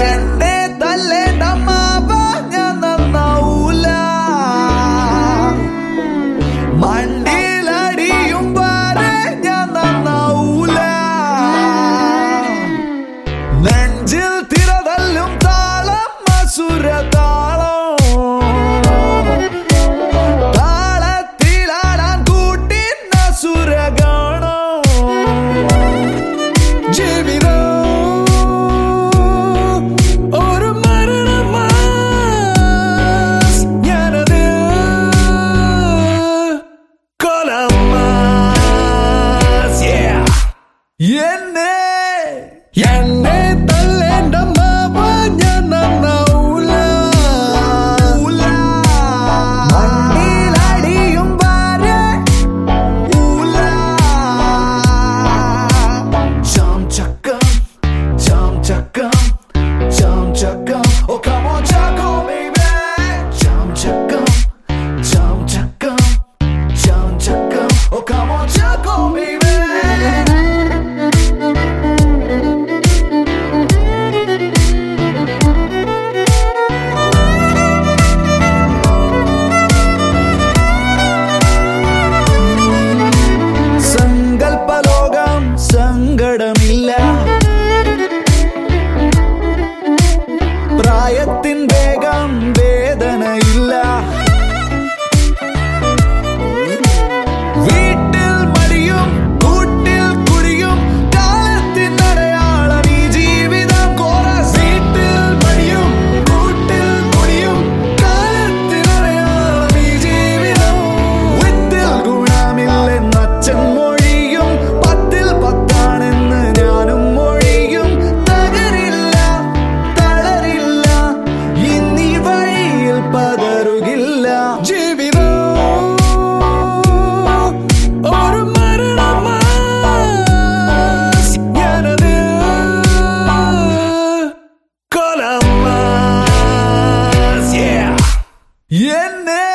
എന്നെ തല്ലേണ്ട മാവ ഞാൻ നന്നാവൂല. മണ്ടിയിലടിയും പാരെ ഞാൻ നെഞ്ചിൽ തിരതല്ലും താളം അസുരതാ yeah, yeah. കൊലമാ എന്നെ എന്നെ